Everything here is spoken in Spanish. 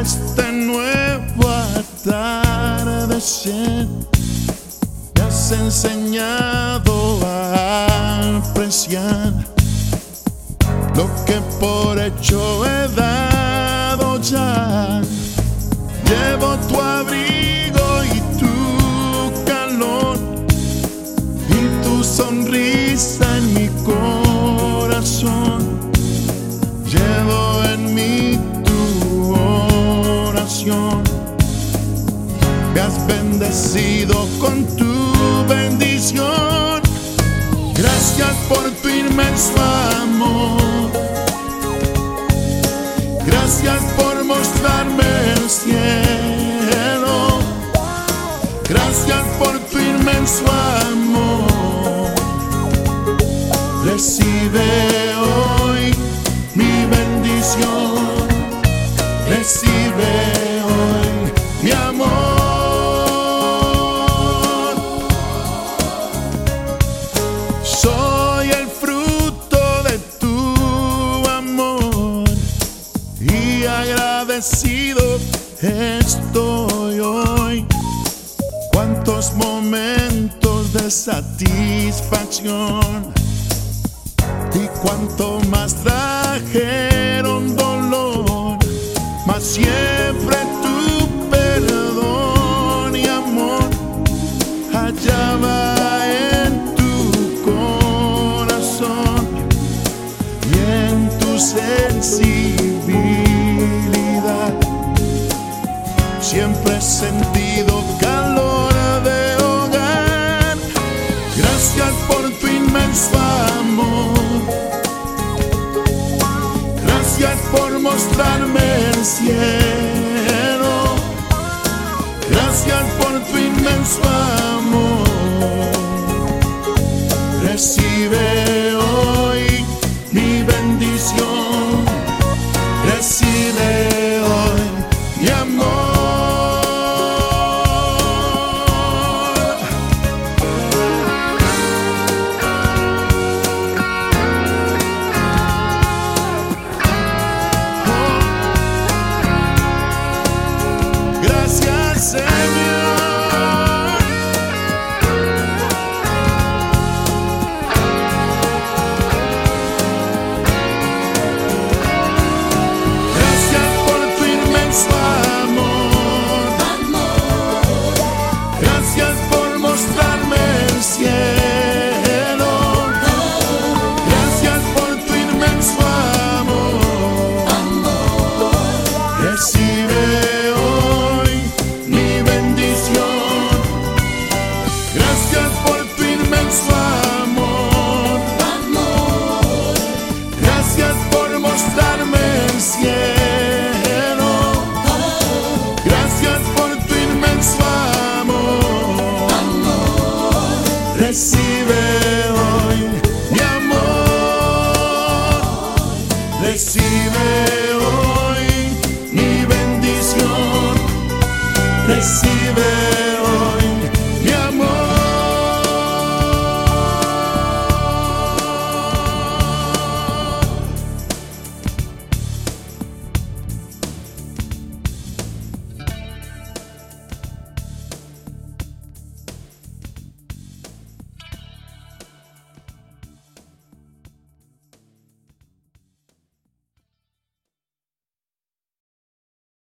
este nuevo atardecer. Me has enseñado a apreciar lo que por hecho he dado ya. Llevo tu abrigo bendecido con tu bendición. Gracias por tu inmenso amor. Gracias por mostrarme el cielo. Gracias por tu inmenso amor. Recibe hoy mi bendición. Agradecido estoy hoy. Cuántos momentos de satisfacción y cuánto más trajeron Siempre he sentido calor de hogar. Gracias por tu inmenso amor. Gracias por mostrarme el cielo. Recibe hoy mi bendición.